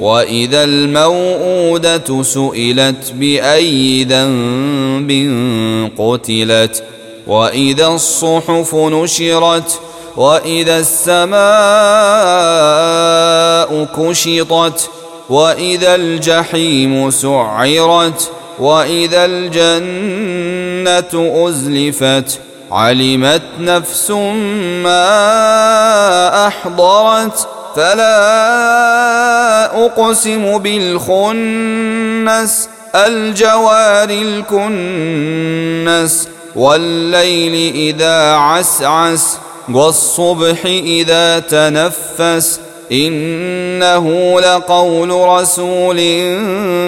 واذا الموءوده سئلت باي ذنب قتلت واذا الصحف نشرت واذا السماء كشطت واذا الجحيم سعرت واذا الجنه ازلفت علمت نفس ما احضرت فلا أقسم بالخنس الجوار الكنس والليل إذا عسعس والصبح إذا تنفس. إنه لقول رسول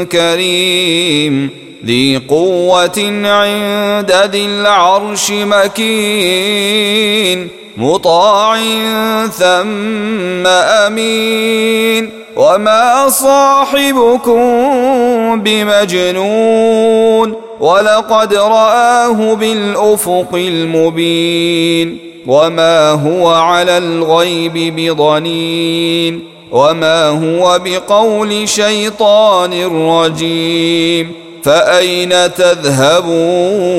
كريم ذي قوة عند ذي العرش مكين. مطاع ثم امين وما صاحبكم بمجنون ولقد راه بالافق المبين وما هو على الغيب بضنين وما هو بقول شيطان رجيم فاين تذهبون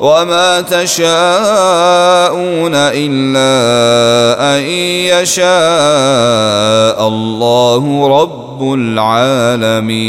وما تشاءون الا ان يشاء الله رب العالمين